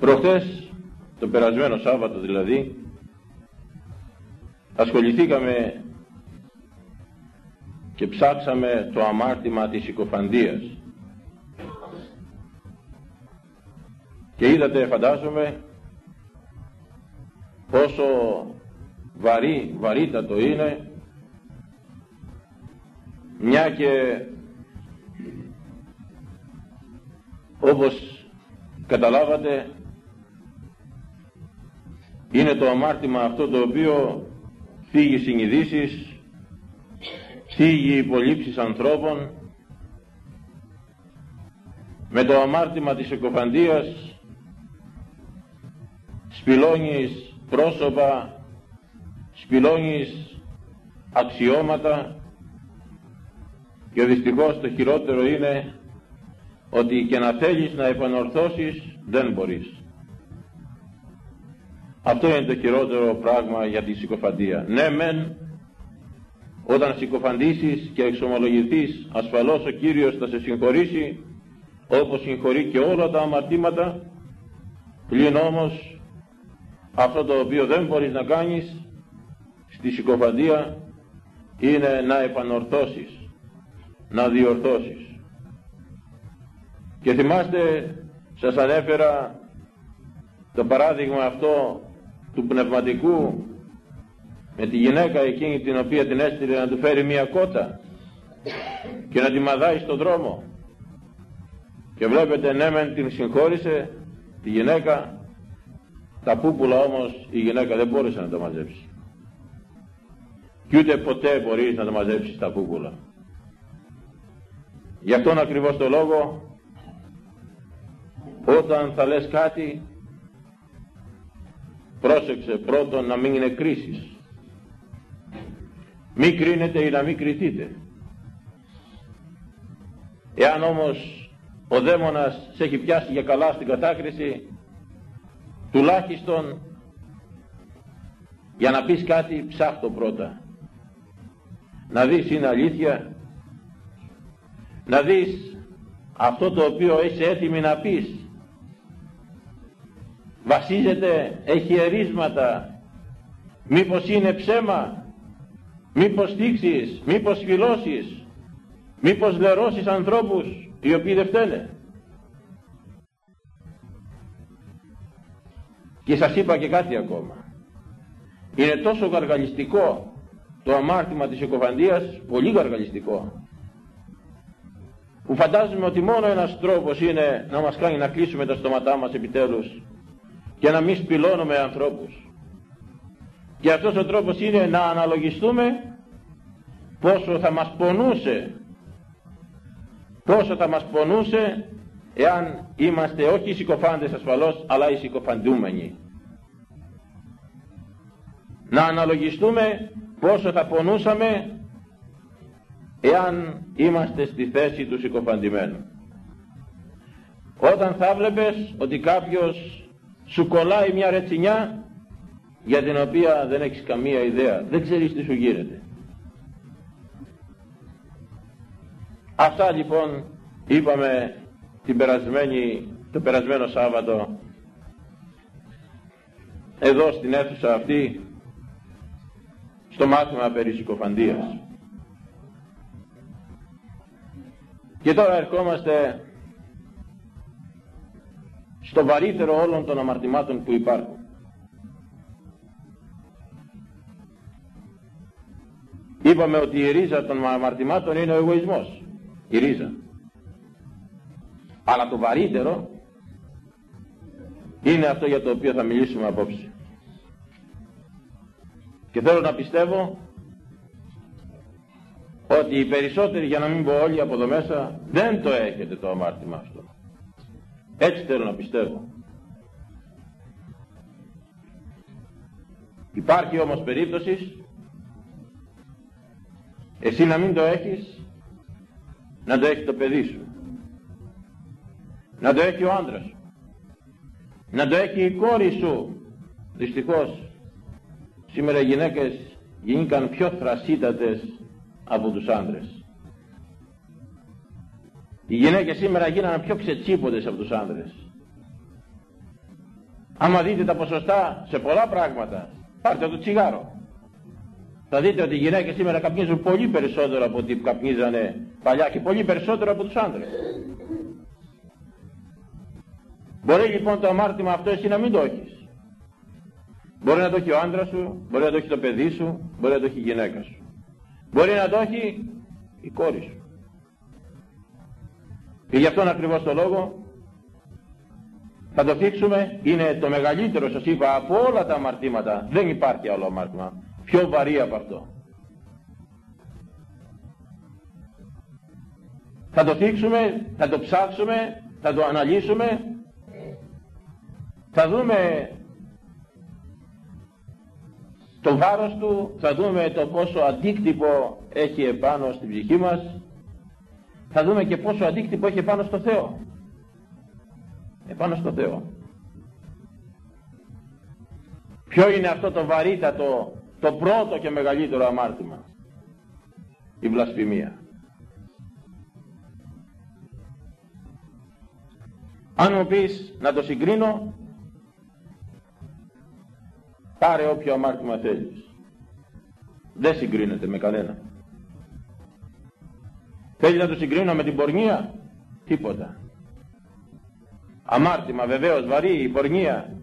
Προχτές, το περασμένο Σάββατο δηλαδή, ασχοληθήκαμε και ψάξαμε το αμάρτημα της συκοφαντίας. Και είδατε, φαντάζομαι, πόσο βαρύ, βαρύτατο είναι μια και όπως καταλάβατε είναι το αμάρτημα αυτό το οποίο φύγει συνειδήσεις, φύγει υπολείψεις ανθρώπων με το αμάρτημα της εκοφαντίας σπηλώνεις πρόσωπα, σπηλώνεις αξιώματα και δυστυχώς το χειρότερο είναι ότι και να θέλεις να επανορθώσεις δεν μπορείς. Αυτό είναι το χειρότερο πράγμα για τη συκοφαντία. Ναι μεν όταν συκοφαντήσεις και εξομολογηθείς ασφαλώς ο Κύριος θα σε συγχωρήσει όπως συγχωρεί και όλα τα αμαρτήματα πλην όμως αυτό το οποίο δεν μπορείς να κάνεις στη συκοφαντία είναι να επανορθώσεις να διορθώσεις και θυμάστε σας ανέφερα το παράδειγμα αυτό του πνευματικού με τη γυναίκα εκείνη την οποία την έστειλε να του φέρει μία κότα και να τη μαδάει στον δρόμο. Και βλέπετε ναι μεν την συγχώρησε τη γυναίκα τα πούπουλα όμως η γυναίκα δεν μπόρεσε να τα μαζέψει. Και ούτε ποτέ μπορείς να τα μαζέψεις τα πούπουλα. Γι' αυτόν ακριβώς το λόγο όταν θα λες κάτι πρόσεξε πρώτον να μην είναι κρίσεις. Μη κρίνετε ή να μην κριθείτε εάν όμως ο δαίμονας σε έχει πιάσει για καλά στην κατάκριση τουλάχιστον για να πεις κάτι ψάχτο πρώτα. Να δεις είναι αλήθεια. Να δεις αυτό το οποίο είσαι έτοιμη να πεις βασίζεται, έχει ερίσματα, μήπως είναι ψέμα, μήπως θίξεις, μήπως φιλώσεις, μήπως λερώσεις ανθρώπους οι οποίοι δεν φταίνε; Και σας είπα και κάτι ακόμα. Είναι τόσο γαργαλιστικό το αμάρτημα της εκοφαντίας, πολύ γαργαλιστικό, που φαντάζομαι ότι μόνο ένας τρόπος είναι να μας κάνει να κλείσουμε τα στόματά μας επιτέλους και να μην σπηλώνουμε ανθρώπους. Και αυτός ο τρόπος είναι να αναλογιστούμε πόσο θα μας πονούσε πόσο θα μας πονούσε εάν είμαστε όχι οι συκοφάντες ασφαλώς αλλά οι συκοφαντούμενοι. Να αναλογιστούμε πόσο θα πονούσαμε εάν είμαστε στη θέση του συκοφαντημένου. Όταν θα βλέπεις ότι κάποιος σου κολλάει μια ρετσινιά για την οποία δεν έχεις καμία ιδέα, δεν ξέρεις τι σου γίνεται. Αυτά λοιπόν είπαμε την περασμένη, το περασμένο Σάββατο εδώ στην αίθουσα αυτή στο μάθημα περί συκοφαντίας. Και τώρα ερχόμαστε στο βαρύτερο όλων των αμαρτημάτων που υπάρχουν. Είπαμε ότι η ρίζα των αμαρτημάτων είναι ο εγωισμός. Η ρίζα. Αλλά το βαρύτερο είναι αυτό για το οποίο θα μιλήσουμε απόψε. Και θέλω να πιστεύω ότι οι περισσότεροι, για να μην πω όλοι από εδώ μέσα, δεν το έχετε το αμάρτημα αυτό. Έτσι θέλω να πιστεύω. Υπάρχει όμως περίπτωσης εσύ να μην το έχεις, να το έχει το παιδί σου. Να το έχει ο άντρας σου. Να το έχει η κόρη σου. Δυστυχώς σήμερα οι γυναίκες γίνηκαν πιο θρασίτατες από τους άντρες. Οι γυναίκες σήμερα γίνανε πιο ξετσίποντες από τους άνδρες. Άμα δείτε τα ποσοστά σε πολλά πράγματα, πάρτε το τσιγάρο. Θα δείτε ότι οι γυναίκες σήμερα καπνίζουν πολύ περισσότερο από ό,τι καπνίζανε παλιά και πολύ περισσότερο από τους άντρες. Μπορεί λοιπόν το αμάρτημα αυτό εσύ να μην το έχεις. Μπορεί να το έχει ο άντρας σου, μπορεί να το έχει το παιδί σου, μπορεί να το έχει η γυναίκα σου. Μπορεί να το έχει η κόρη σου. Και γι' αυτόν ακριβώς το λόγο θα το θίξουμε, είναι το μεγαλύτερο σας είπα από όλα τα αμαρτήματα. Δεν υπάρχει άλλο αμάρτημα. Πιο βαρύ από αυτό. Θα το θίξουμε, θα το ψάξουμε, θα το αναλύσουμε, θα δούμε το βάρος του, θα δούμε το πόσο αντίκτυπο έχει επάνω στην ψυχή μας, θα δούμε και πόσο αντίκτυπο έχει επάνω στο Θεό. Επάνω στο Θεό. Ποιο είναι αυτό το βαρύτατο, το πρώτο και μεγαλύτερο αμάρτημα; Η βλασφημία. Αν μου πεις να το συγκρίνω, πάρε όποιο αμάρτημα θέλεις. Δεν συγκρίνεται με κανένα. Θέλει να το συγκρίνω με την πορνεία; Τίποτα. Αμάρτημα βεβαίως βαρύ η πορνεία.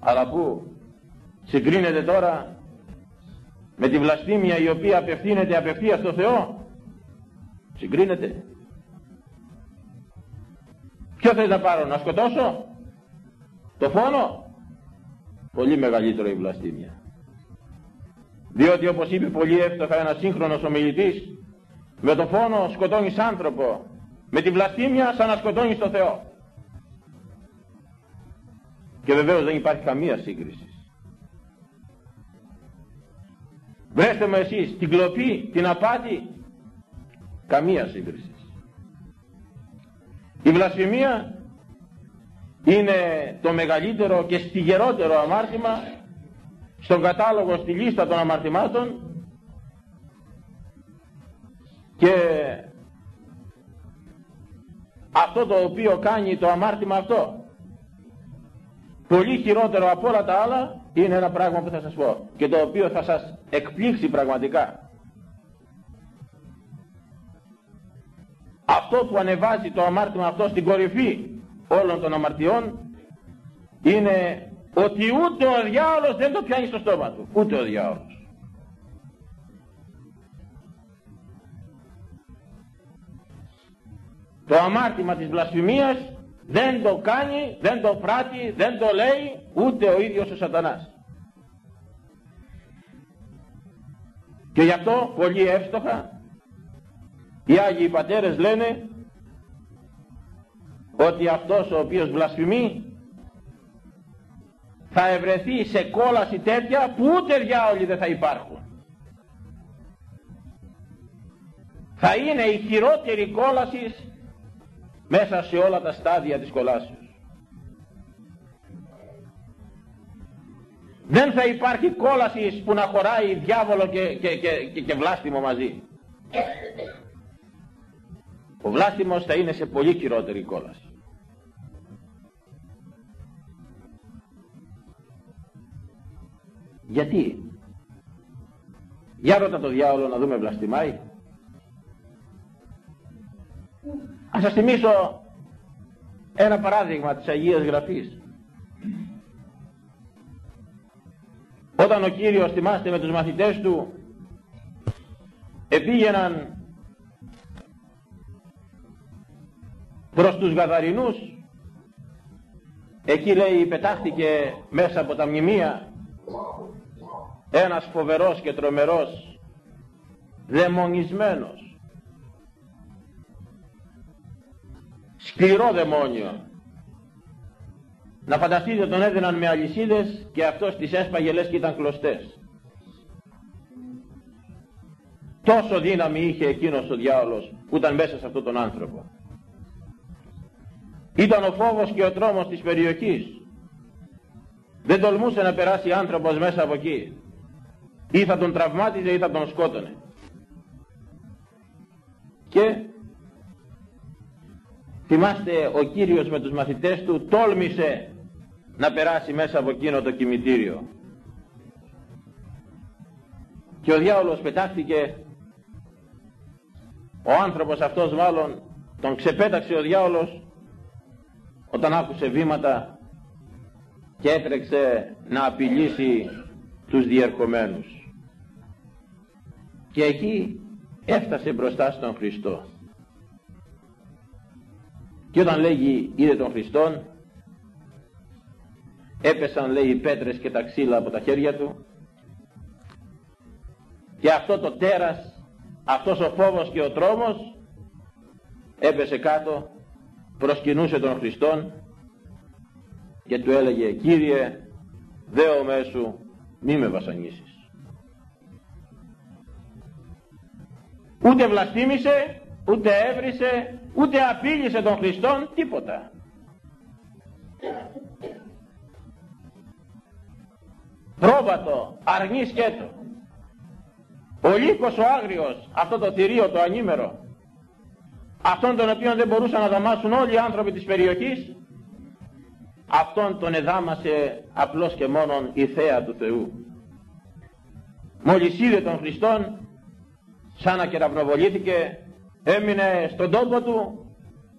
Αλλά που συγκρίνεται τώρα με τη βλαστήμια η οποία απευθύνεται απευθεία στο Θεό; Συγκρίνεται. Ποιο θέλει να πάρω, να σκοτώσω; Το φόνο; Πολύ μεγαλύτερο η βλαστήμια. Διότι όπως είπε πολύ εύστοχα ένας σύγχρονος ομιλητής, με το φόνο σκοτώνεις άνθρωπο, με τη βλαστήμια σαν να σκοτώνεις το Θεό. Και βεβαίως δεν υπάρχει καμία σύγκριση. Βρέστε με εσείς την κλοπή, την απάτη, καμία σύγκριση. Η βλασφημία είναι το μεγαλύτερο και στιγερότερο αμάρτημα στον κατάλογο στη λίστα των αμαρτημάτων και αυτό το οποίο κάνει το αμάρτημα αυτό πολύ χειρότερο από όλα τα άλλα είναι ένα πράγμα που θα σας πω και το οποίο θα σας εκπλήξει πραγματικά. Αυτό που ανεβάζει το αμάρτημα αυτό στην κορυφή όλων των αμαρτιών είναι ότι ούτε ο διάολος δεν το πιάνει στο στόμα του. Ούτε ο διάολος το αμάρτημα της βλασφημίας δεν το κάνει, δεν το πράττει, δεν το λέει ούτε ο ίδιος ο σατανάς. Και γι' αυτό πολύ εύστοχα οι Άγιοι Πατέρες λένε ότι αυτός ο οποίος βλασφημεί θα ευρεθεί σε κόλαση τέτοια που ούτε διάολοι δεν θα υπάρχουν. Θα είναι η χειρότερη κόλαση μέσα σε όλα τα στάδια της κολάσεως. Δεν θα υπάρχει κόλασης που να χωράει διάβολο και, και, και, και βλάστημο μαζί. Ο βλάστημος θα είναι σε πολύ χειρότερη κόλαση. Γιατί; Για ρώτα το διάολο να δούμε βλαστημάει. Ας σας θυμίσω ένα παράδειγμα της Αγίας Γραφής. Όταν ο Κύριος θυμάστε με τους μαθητές του επήγαιναν προς τους Γαδαρινούς εκεί λέει πετάχτηκε μέσα από τα μνημεία ένας φοβερός και τρομερός δαιμονισμένος σκληρό δαιμόνιο. Να φανταστείτε τον έδιναν με αλυσίδες και αυτός τις έσπαγε λες και ήταν κλωστές. Τόσο δύναμη είχε εκείνος ο διάολος που ήταν μέσα σε αυτόν τον άνθρωπο. Ήταν ο φόβος και ο τρόμος της περιοχής. Δεν τολμούσε να περάσει άνθρωπος μέσα από εκεί. Ή θα τον τραυμάτιζε ή θα τον σκότωνε. Και Θυμάστε ο Κύριος με τους μαθητές του τόλμησε να περάσει μέσα από εκείνο το κημητήριο. Και ο διάολος πετάχτηκε, ο άνθρωπος αυτός μάλλον τον ξεπέταξε ο διάολος όταν άκουσε βήματα και έτρεξε να απειλήσει τους διερχομένους. Και εκεί έφτασε μπροστά στον Χριστό. Και όταν λέγει είδε τον Χριστόν, έπεσαν λέει οι πέτρες και τα ξύλα από τα χέρια του και αυτό το τέρας, αυτός ο φόβος και ο τρόμος έπεσε κάτω, προσκυνούσε τον Χριστόν και του έλεγε Κύριε δέο μέσου μη με βασανίσεις. Ούτε βλαστήμησε, ούτε έβρισε, ούτε απείλησε τον Χριστόν, τίποτα. Πρόβατο, αρνή σκέτο. Ο λύκος ο άγριος, αυτό το θηρίο το ανήμερο, αυτόν τον οποίο δεν μπορούσαν να δαμάσουν όλοι οι άνθρωποι της περιοχής, αυτόν τον εδάμασε απλώς και μόνον η θέα του Θεού. Μόλις είδε τον Χριστόν, σαν να κεραυνοβολήθηκε, έμεινε στον τόπο του,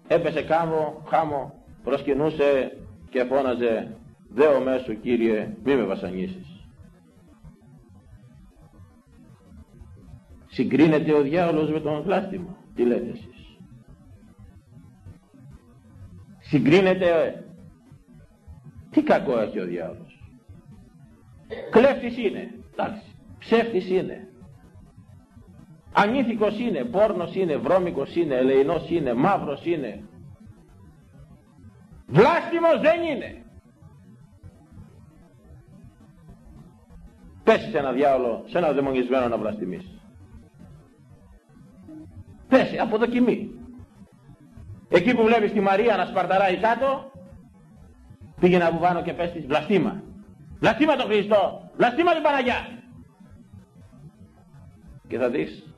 έπεσε κάμω, χάμω, προσκυνούσε και φώναζε «Δέο μέσου Κύριε, μη με βασανίσεις». Συγκρίνεται ο διάολος με τον βλάστημα. Τι λέτε εσείς. Συγκρίνεται. Τι κακό έχει ο διάολος. Κλέφτης είναι. Εντάξει. Ψεύτης είναι. Ανήθικος είναι. Πόρνος είναι. Βρώμικος είναι. Ελεηνός είναι. Μαύρος είναι. Βλάστημος δεν είναι. Πέσει σε ένα διάολο, σε ένα δαιμονισμένο να βλαστημίσει. Πέσει, αποδοκιμή. Εκεί που βλέπεις τη Μαρία να σπαρταράει κάτω, πήγαινε από πάνω και πες της βλαστήμα. Βλαστήμα τον Χριστό, βλαστήμα την Παναγιά. Και θα δεις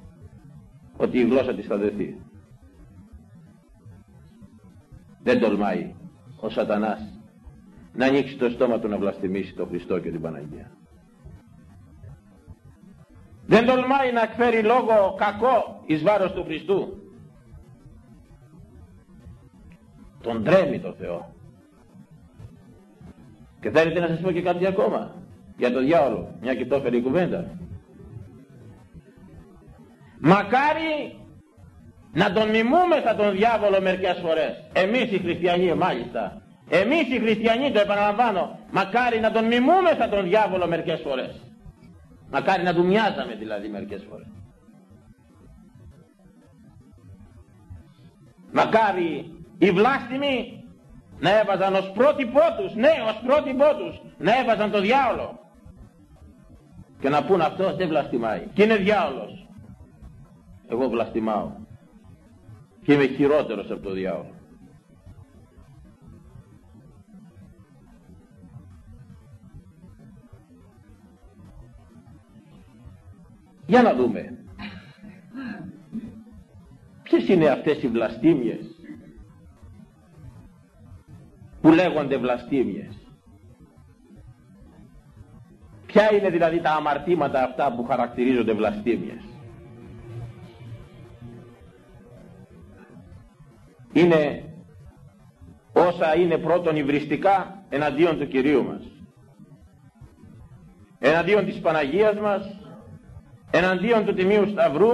ότι η γλώσσα της θα δεθεί. Δεν τολμάει ο σατανάς να ανοίξει το στόμα του να βλαστημίσει τον Χριστό και την Παναγία. Δεν τολμάει να εκφέρει λόγο κακό εις βάρος του Χριστού. Τον τρέμει το Θεό. Και θέλετε να σας πω και κάτι ακόμα για το διάολο, μια και το έφερε η κουβέντα. Μακάρι να τον μιμούμεθα τον διάβολο μερικές φορές. Εμείς οι χριστιανοί μάλιστα. Εμείς οι χριστιανοί το επαναλαμβάνω. Μακάρι να τον μιμούμεθα τον διάβολο μερικές φορές. Μακάρι να του μοιάζαμε δηλαδή μερικές φορές. Μακάρι οι βλάστημοι να έβαζαν ως πρότυπό τους, ναι ως πρότυπό τους, να έβαζαν το διάολο. Και να πούν αυτός δεν βλαστημάει. Και είναι διάολος. Εγώ βλαστημάω. Και είμαι χειρότερος από το διάολο. Για να δούμε. Ποιες είναι αυτές οι βλαστήμιες που λέγονται βλαστήμιες; Ποια είναι δηλαδή τα αμαρτήματα αυτά που χαρακτηρίζονται βλαστήμιες; Είναι όσα είναι πρώτον υβριστικά εναντίον του Κυρίου μας. Εναντίον της Παναγίας μας εναντίον του Τιμίου Σταυρού,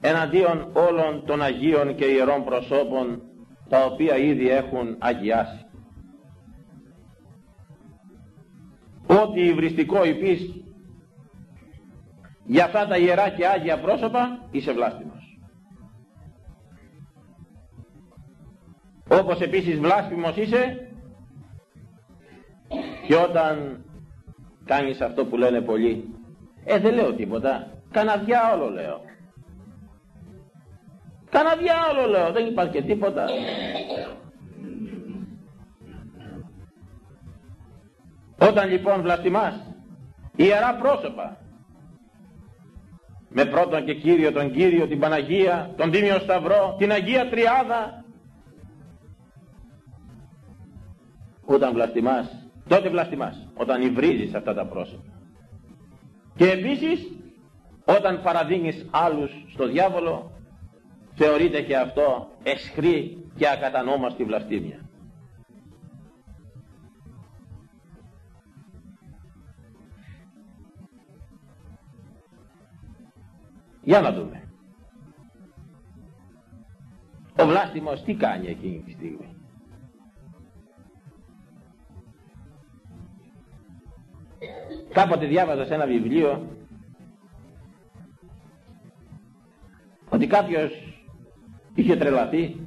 εναντίον όλων των Αγίων και Ιερών προσώπων τα οποία ήδη έχουν αγιάσει. Ό,τι υβριστικό υπείς για αυτά τα ιερά και άγια πρόσωπα είσαι βλάστημος. Όπως επίσης βλάστημος είσαι και όταν κάνεις αυτό που λένε πολλοί ε, δεν λέω τίποτα. Κανα διάολο λέω. Κανα διάολο λέω. Δεν υπάρχει και τίποτα. Όταν λοιπόν βλαστημάς ιερά πρόσωπα με πρώτον και Κύριο τον Κύριο, την Παναγία, τον Τίμιο Σταυρό, την Αγία Τριάδα όταν βλαστημάς, τότε βλαστημάς, όταν υβρίζεις αυτά τα πρόσωπα. Και επίσης, όταν παραδίνεις άλλους στο διάβολο, θεωρείται και αυτό εσχρή και ακατανόμαστη βλαστήμια. Για να δούμε. Ο βλάστημος τι κάνει εκείνη τη στιγμή; Κάποτε διάβαζα σε ένα βιβλίο ότι κάποιος είχε τρελαθεί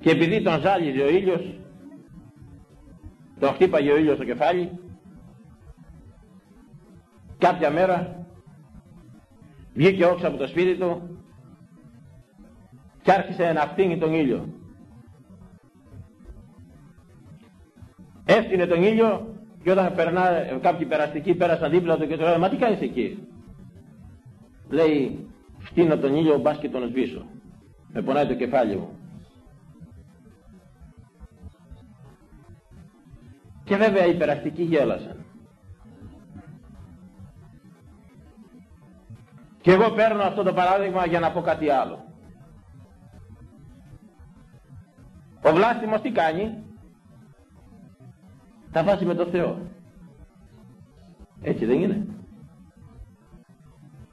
και επειδή τον ζάλιζε ο ήλιος τον χτύπαγε ο ήλιος στο κεφάλι κάποια μέρα βγήκε όξα από το σπίτι του και άρχισε να φτύνει τον ήλιο. Έφτιανε τον ήλιο και όταν περνά, κάποιοι περαστικοί πέρασαν δίπλα του και του λένε «Μα τι κάνεις εκεί» λέει φτύνω τον ήλιο μπας και τον σβήσω. Με πονάει το κεφάλι μου και βέβαια οι περαστικοί γέλασαν. Και εγώ παίρνω αυτό το παράδειγμα για να πω κάτι άλλο. Ο βλάστημος τι κάνει; Τα βάζει με το Θεό. Έτσι δεν είναι.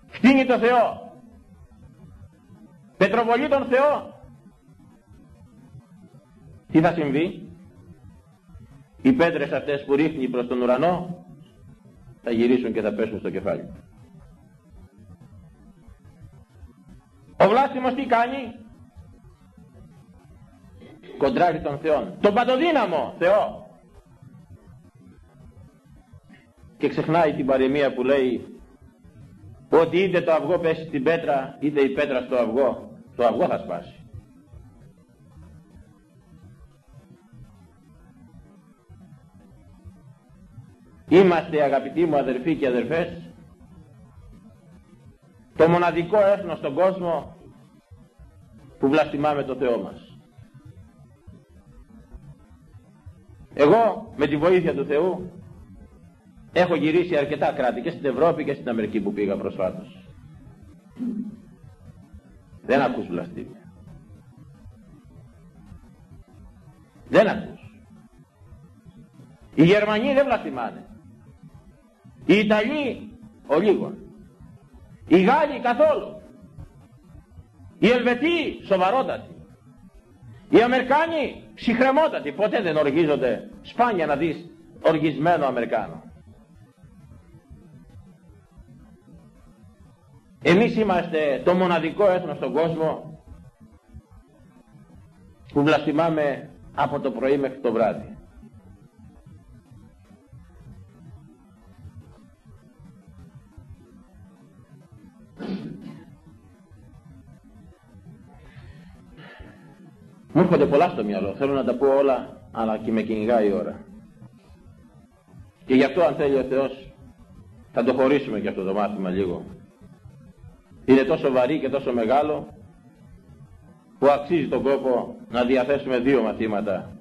Φτύνει το Θεό. Πετροβολεί τον Θεό. Τι θα συμβεί; Οι πέτρες αυτές που ρίχνει προς τον ουρανό θα γυρίσουν και θα πέσουν στο κεφάλι. Ο βλάστημος τι κάνει; Κοντράρει τον Θεό τον παντοδύναμο Θεό και ξεχνάει την παροιμία που λέει ότι είτε το αυγό πέσει στην πέτρα είτε η πέτρα στο αυγό το αυγό θα σπάσει. Είμαστε αγαπητοί μου αδερφοί και αδερφές το μοναδικό έθνος στον κόσμο που βλαστημάμε το Θεό μας. Εγώ με τη βοήθεια του Θεού Έχω γυρίσει αρκετά κράτη και στην Ευρώπη και στην Αμερική που πήγα προσφάτως. Δεν ακούς βλαστήμια. Δεν ακούς. Οι Γερμανοί δεν βλαστημάνε. Οι Ιταλοί ο λίγος. Οι Γάλλοι καθόλου. Οι Ελβετοί σοβαρότατοι. Οι Αμερικάνοι ψυχρεμότατοι. Ποτέ δεν οργίζονται. Σπάνια να δεις οργισμένο Αμερικάνο. Εμείς είμαστε το μοναδικό έθνος στον κόσμο που βλαστημάμε από το πρωί μέχρι το βράδυ. Μου έρχονται πολλά στο μυαλό, θέλω να τα πω όλα, αλλά και με κυνηγάει η ώρα. Και γι' αυτό αν θέλει ο Θεός θα το χωρίσουμε και αυτό το μάθημα λίγο είναι τόσο βαρύ και τόσο μεγάλο που αξίζει τον κόπο να διαθέσουμε δύο μαθήματα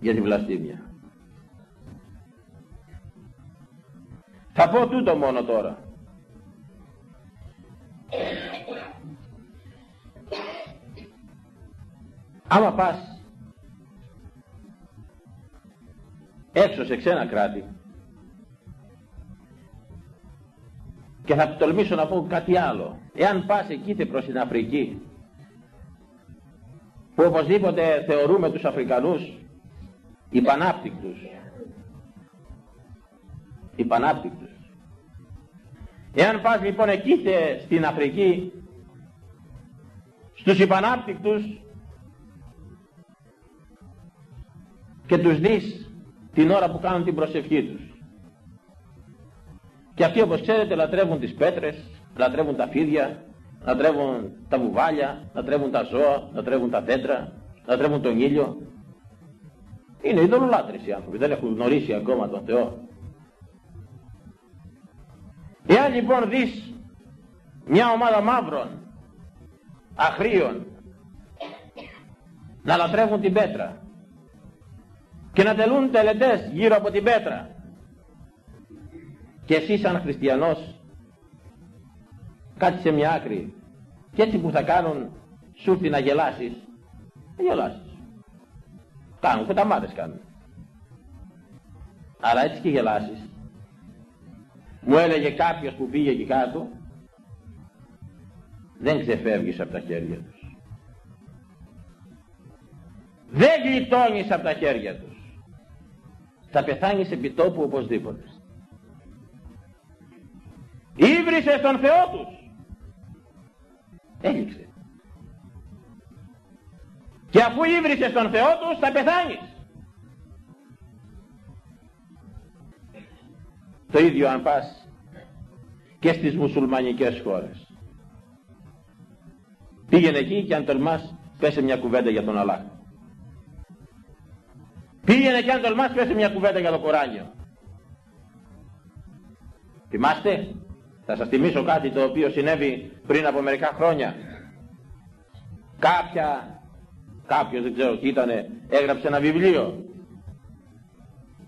για την βλαστήμια. Θα πω τούτο μόνο τώρα. Άμα πας έξω σε ξένα κράτη Και θα τολμήσω να πω κάτι άλλο. Εάν πας εκεί προς την Αφρική, που οπωσδήποτε θεωρούμε τους Αφρικανούς υπανάπτυκτους, υπανάπτυκτους. Εάν πας λοιπόν εκεί στην Αφρική, στους υπανάπτυκτους και τους δεις την ώρα που κάνουν την προσευχή τους. Και αυτοί όπως ξέρετε λατρεύουν τις πέτρες, λατρεύουν τα φίδια, λατρεύουν τα βουβάλια, λατρεύουν τα ζώα, λατρεύουν τα δέντρα, λατρεύουν τον ήλιο. Είναι ειδωλολάτρες οι άνθρωποι, δεν έχουν γνωρίσει ακόμα τον Θεό. Εάν λοιπόν δεις μια ομάδα μαύρων, αχρίων, να λατρεύουν την πέτρα και να τελούν τελετές γύρω από την πέτρα και εσύ σαν χριστιανός κάτι σε μια άκρη και έτσι που θα κάνουν σου έρθει να γελάσεις να γελάσεις. Κάνουν και τα μάτες κάνουν. Αλλά έτσι και γελάσεις. Μου έλεγε κάποιος που πήγε εκεί κάτω δεν ξεφεύγεις από τα χέρια τους δεν γλιτώνεις από τα χέρια τους θα πεθάνεις επί τόπου οπωσδήποτε Ήβρισε τον Θεό τους. Έληξε και αφού ήβρισες τον Θεό τους θα πεθάνεις. Το ίδιο αν πας και στις μουσουλμανικές χώρες. Πήγαινε εκεί και αν τολμάς πέσε μια κουβέντα για τον Αλλάχ πήγαινε και αν τολμάς πέσε μια κουβέντα για το Κοράνιο. Θυμάστε; Θα σας θυμίσω κάτι το οποίο συνέβη πριν από μερικά χρόνια. Κάποια, κάποιος δεν ξέρω τι ήτανε, έγραψε ένα βιβλίο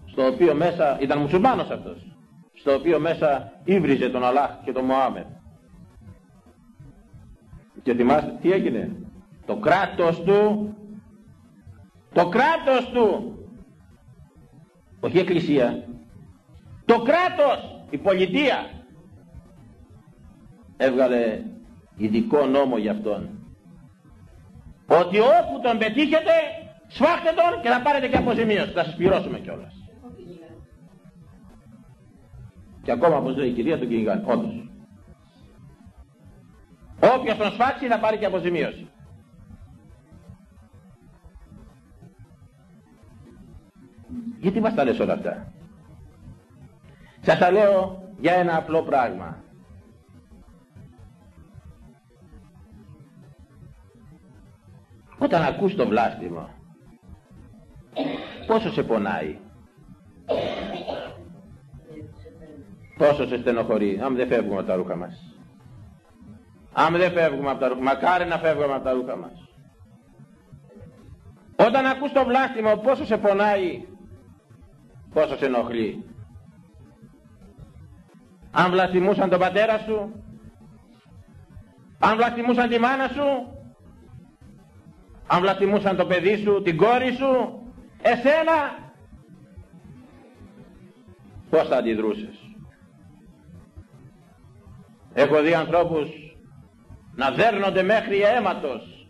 στο οποίο μέσα, ήταν μουσουλμάνος αυτός, στο οποίο μέσα ήβριζε τον Αλάχ και τον Μωάμετ. Και θυμάστε τι έγινε; Το κράτος του, το κράτος του, όχι η εκκλησία, το κράτος, η πολιτεία, έβγαλε ειδικό νόμο για αυτόν. Ότι όπου τον πετύχετε, σφάχτε τον και θα πάρετε και αποζημίωση. Θα σας πληρώσουμε κιόλας. Και ακόμα όπως λέει η κυρία του κυνηγάνε. Όντως. Όποιος τον σφάξει θα πάρει και αποζημίωση. Γιατί μας τα λες όλα αυτά; Σας τα λέω για ένα απλό πράγμα. Όταν ακούς το βλάστημα, πόσο σε πονάει; Πόσο σε στενοχωρεί, αν δεν φεύγουμε από τα ρούχα μας. Αν δεν φεύγουμε από τα ρούχα, μακάρι να φεύγουμε από τα ρούχα μας. Όταν ακούς το βλάστημα, πόσο σε πονάει, πόσο σε ενοχλεί; Αν βλαστημούσαν τον πατέρα σου, αν βλαστημούσαν τη μάνα σου, αν βλαστημούσαν το παιδί σου, την κόρη σου, εσένα, πώς θα αντιδρούσες; Έχω δει ανθρώπους να δέρνονται μέχρι αίματος,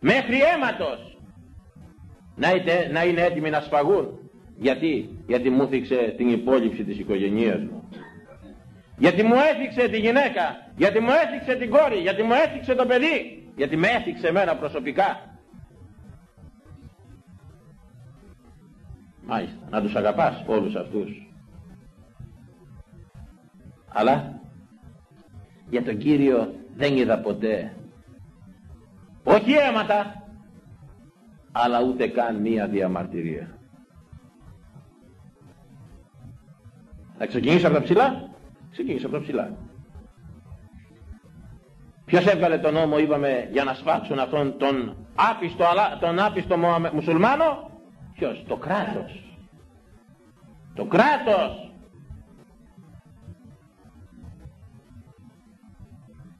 μέχρι αίματος, να, να είναι έτοιμοι να σφαγούν. Γιατί, γιατί μου έθιξε την υπόλοιψη της οικογένειας μου. Γιατί μου έθιξε τη γυναίκα, γιατί μου έθιξε την κόρη, γιατί μου έθιξε το παιδί, γιατί με έθιξε εμένα προσωπικά. Μάλιστα, να τους αγαπάς όλους αυτούς. Αλλά για τον Κύριο δεν είδα ποτέ όχι αίματα αλλά ούτε καν μία διαμαρτυρία. Θα ξεκινήσω από τα ψηλά; Ξεκινήσω από τα ψηλά. Ποιος έβγαλε τον νόμο είπαμε για να σφάξουν αυτόν τον άπιστο, τον άπιστο μουσουλμάνο; Ποιος, το κράτος. Το κράτος.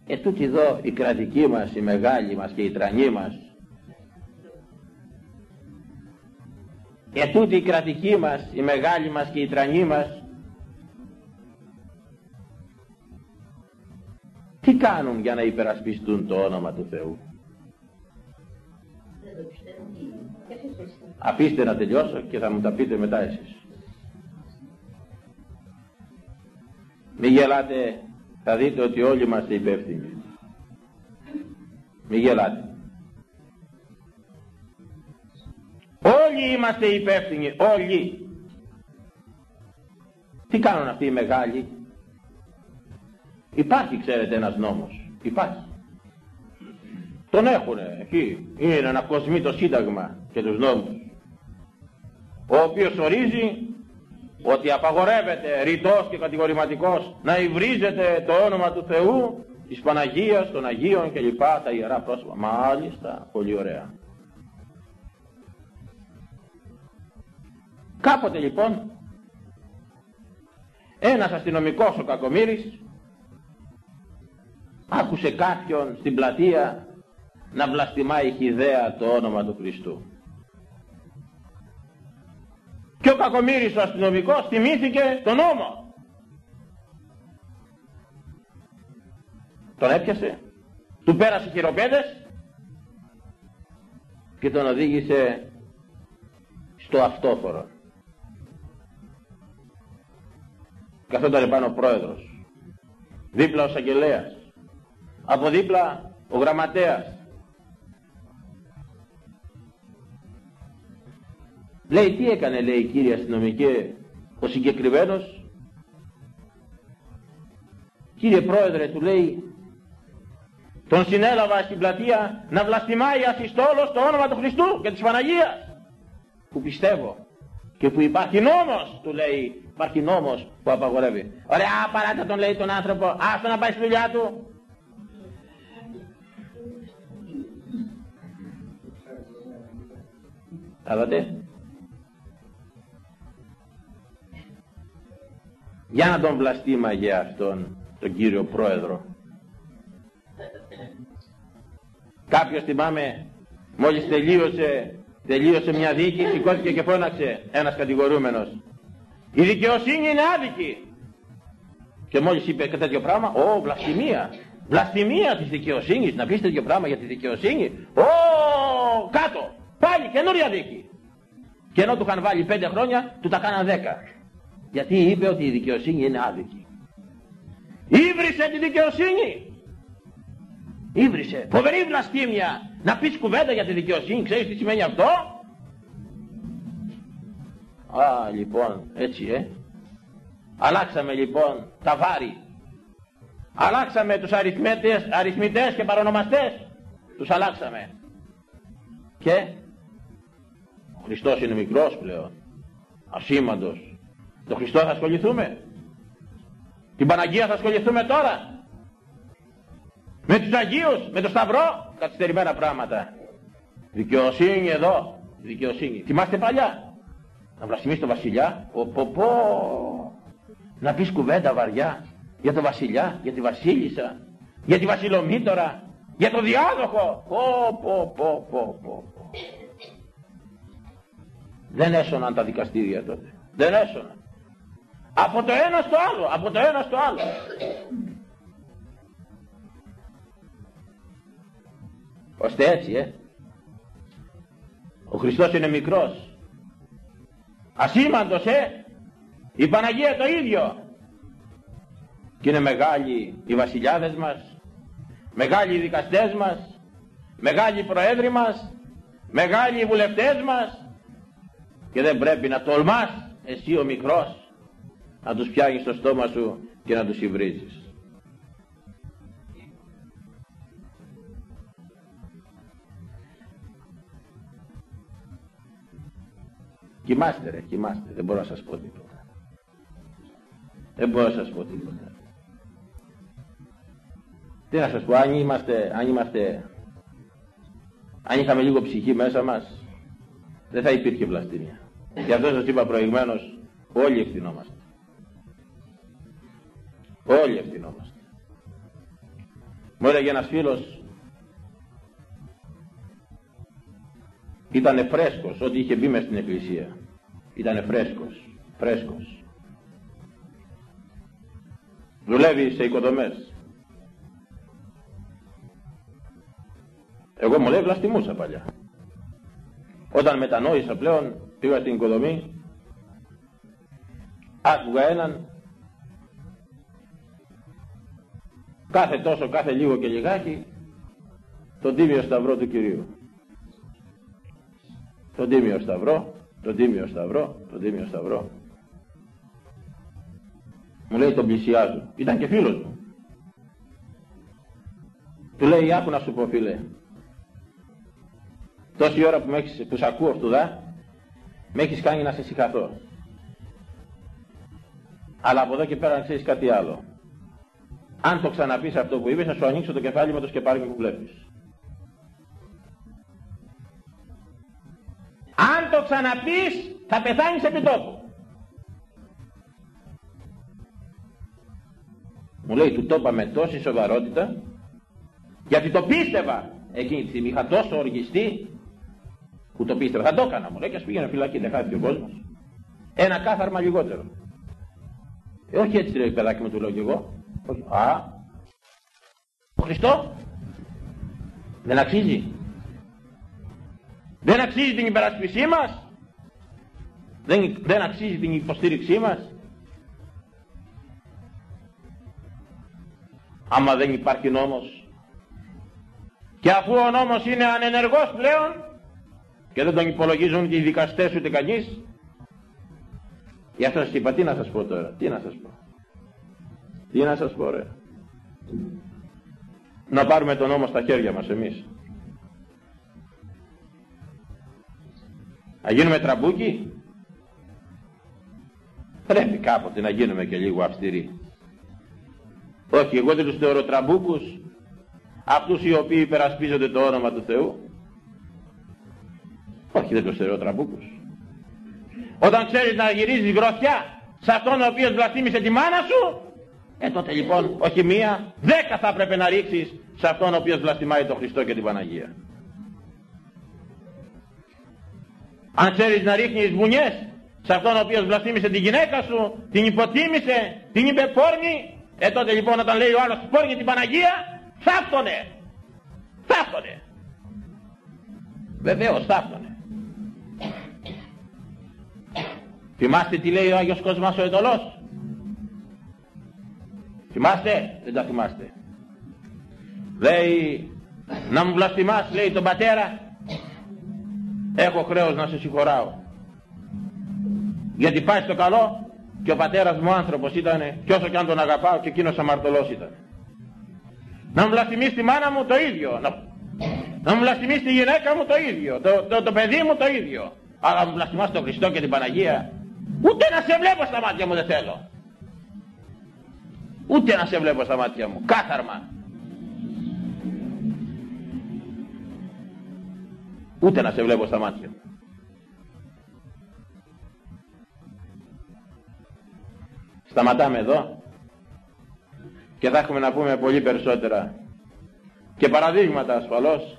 Ε, τούτη εδώ η κρατική μας, η μεγάλη μας και η τρανή μας. Ε, τούτη η κρατική μας, η μεγάλη μας και η τρανή μας. Τι κάνουν για να υπερασπιστούν το όνομα του Θεού; Αφήστε να τελειώσω και θα μου τα πείτε μετά εσείς. Μη γελάτε, θα δείτε ότι όλοι είμαστε υπεύθυνοι. Μη γελάτε. Όλοι είμαστε υπεύθυνοι, όλοι. Τι κάνουν αυτοί οι μεγάλοι; Υπάρχει ξέρετε ένας νόμος. Υπάρχει. Τον έχουνε εκεί. Είναι ένα κοσμήτο σύνταγμα και τους νόμους ο οποίος ορίζει ότι απαγορεύεται ρητός και κατηγορηματικός να υβρίζεται το όνομα του Θεού, της Παναγίας, των Αγίων κλπ. τα ιερά πρόσωπα. Μάλιστα, πολύ ωραία. Κάποτε λοιπόν ένας αστυνομικός ο Κακομύρης άκουσε κάποιον στην πλατεία να βλαστημάει χιδέα το όνομα του Χριστού. Και ο Κακομύρης ο αστυνομικός θυμήθηκε τον νόμο. Τον έπιασε, του πέρασε χειροπέδες και τον οδήγησε στο αυτόφορο. Καθόταν επάνω ο πρόεδρος, δίπλα ο Σαγγελέας, από δίπλα ο γραμματέας. Λέει τι έκανε λέει κύριε αστυνομικέ ο συγκεκριμένος; Κύριε πρόεδρε του λέει τον συνέλαβα στην πλατεία να βλαστημάει ασυστόλος το όνομα του Χριστού και της Παναγίας που πιστεύω και που υπάρχει νόμος του λέει υπάρχει νόμος που απαγορεύει ωραία παράτα τον λέει τον άνθρωπο άστο να πάει στη δουλειά του Κατάλαβατε. Για να τον βλαστήμαγε αυτόν τον κύριο πρόεδρο. Κάποιος θυμάμαι μόλις τελείωσε, τελείωσε μια δίκη, σηκώθηκε και φώναξε ένας κατηγορούμενος. Η δικαιοσύνη είναι άδικη. Και μόλις είπε και τέτοιο πράγμα, ω βλαστημία. Βλαστημία της δικαιοσύνης, να πεις τέτοιο πράγμα για τη δικαιοσύνη. Ω κάτω. Πάλι καινούρια δίκη. Και ενώ του είχαν βάλει πέντε χρόνια, του τα κάναν δέκα. Γιατί είπε ότι η δικαιοσύνη είναι άδικη. Ήβρισε τη δικαιοσύνη. Ήβρισε. Φοβερή βλαστήμια. Να πεις κουβέντα για τη δικαιοσύνη. Ξέρεις τι σημαίνει αυτό; Α, λοιπόν, έτσι ε. Αλλάξαμε λοιπόν τα βάρη. Αλλάξαμε τους αριθμητές, αριθμητές και παρονομαστές. Τους αλλάξαμε. Και; Ο Χριστός είναι μικρός πλέον. Ασήμαντος. Το Χριστό θα ασχοληθούμε. Την Παναγία θα ασχοληθούμε τώρα. Με τους Αγίους, με το Σταυρό, καθυστερημένα πράγματα. Δικαιοσύνη εδώ, δικαιοσύνη. Θυμάστε παλιά. Να βλασιμείς τον βασιλιά, ο ποπό. Να πεις κουβέντα βαριά για τον βασιλιά, για τη βασίλισσα, για τη βασιλομήτωρα, για το διάδοχο. Πω, πω, πω, πω, πω. Δεν έσωναν τα δικαστήρια τότε. Δεν έσωναν. Από το ένα στο άλλο, από το ένα στο άλλο. Ώστε έτσι, ε. Ο Χριστός είναι μικρός. Ασήμαντος, ε. Η Παναγία το ίδιο. Και είναι μεγάλοι οι βασιλιάδες μας, μεγάλοι οι δικαστές μας, μεγάλοι οι προέδροι μας, μεγάλοι οι βουλευτές μας, και δεν πρέπει να τολμάς εσύ ο μικρός να τους πιάνεις στο στόμα σου και να τους υβρίζεις. Κοιμάστε ρε, κοιμάστε, δεν μπορώ να σας πω τίποτα. Δεν μπορώ να σας πω τίποτα. Τι να σας πω, αν είμαστε, αν είμαστε, αν είχαμε λίγο ψυχή μέσα μας, δεν θα υπήρχε βλαστήμια. Γι' αυτό σας είπα προηγουμένως, όλοι ευθυνόμαστε. Όλοι ευθυνόμαστε. Μου έλεγε ένας φίλος, ήταν φρέσκος, ό,τι είχε μπει μες στην εκκλησία. Ήταν φρέσκος, φρέσκος. Δουλεύει σε οικοδομές. Εγώ μου λέει βλαστημούσα παλιά. Όταν μετανόησα πλέον πήγα στην οικοδομή, άκουγα έναν, κάθε τόσο, κάθε λίγο και λιγάκι, τον τίμιο σταυρό του Κυρίου. Τον τίμιο σταυρό, τον τίμιο σταυρό, τον τίμιο σταυρό. Μου λέει τον πλησιάζω. Ήταν και φίλος μου. Του λέει άκου να σου πω φίλε. Τόση ώρα που, με έχεις, που σ' ακούω αυτούδα, με έχεις κάνει να σε συγχαθώ. Αλλά από εδώ και πέρα να ξέρεις κάτι άλλο. Αν το ξαναπείς αυτό που είπες, θα σου ανοίξω το κεφάλι με το σκεπάρι που βλέπεις. Αν το ξαναπείς, θα πεθάνεις επί τόπου. Μου λέει του το είπα με τόση σοβαρότητα γιατί το πίστευα εκείνη τη στιγμή. Είχα τόσο οργιστεί που το πίστευα. Θα το έκανα μου λέει και ας πήγαινε φυλακή δεν χάθηκε ο κόσμος. Ένα κάθαρμα λιγότερο. Ε, όχι έτσι λέει παιδάκι μου του λέω και εγώ. Όχι. Α, ο Χριστός δεν αξίζει. Δεν αξίζει την υπερασπισή μας. Δεν, δεν αξίζει την υποστήριξή μας. Άμα δεν υπάρχει νόμος. Και αφού ο νόμος είναι ανενεργός πλέον και δεν τον υπολογίζουν και οι δικαστές ούτε κανείς. Γι' αυτό σας είπα τι να σας πω τώρα. Τι να σας πω. Τι να σας πω ρε. Να πάρουμε τον νόμο στα χέρια μας εμείς. Να γίνουμε τραμπούκοι. Πρέπει κάποτε να γίνουμε και λίγο αυστηροί. Όχι, εγώ δεν τους θεωρώ τραμπούκους, αυτούς οι οποίοι υπερασπίζονται το όνομα του Θεού. Όχι, δεν τους θεωρώ τραμπούκους. Όταν ξέρεις να γυρίζεις γροθιά σε αυτόν ο οποίος βλαστήμησε τη μάνα σου, ε τότε λοιπόν όχι μία, δέκα θα έπρεπε να ρίξεις σε αυτόν ο οποίος βλαστημάει τον Χριστό και την Παναγία. Αν ξέρεις να ρίχνεις μπουνιές σε αυτόν ο οποίος βλαστήμησε την γυναίκα σου, την υποτίμησε, την είπε πόρνη, ε τότε λοιπόν όταν λέει ο άλλος πόρνη την Παναγία, θάφ' τονε. Θαύτωνε. Βεβαίως θαύτωνε. Θυμάστε τι λέει ο Άγιος Κοσμάς ο Ετωλός; Θυμάστε, δεν τα θυμάστε. Λέει, να μου βλαστημάς, λέει τον πατέρα, έχω χρέος να σε συγχωράω. Γιατί πάει στο καλό και ο πατέρας μου άνθρωπος ήταν και όσο και αν τον αγαπάω και εκείνος αμαρτωλός ήταν. Να μου βλαστημείς τη μάνα μου το ίδιο. Να, να μου βλαστημείς τη γυναίκα μου το ίδιο. Το, το, το παιδί μου το ίδιο. Αλλά μου βλαστημάς τον Χριστό και την Παναγία. Ούτε να σε βλέπω στα μάτια μου δεν θέλω. Ούτε να σε βλέπω στα μάτια μου. Κάθαρμα. Ούτε να σε βλέπω στα μάτια μου. Σταματάμε εδώ και θα έχουμε να πούμε πολύ περισσότερα και παραδείγματα ασφαλώς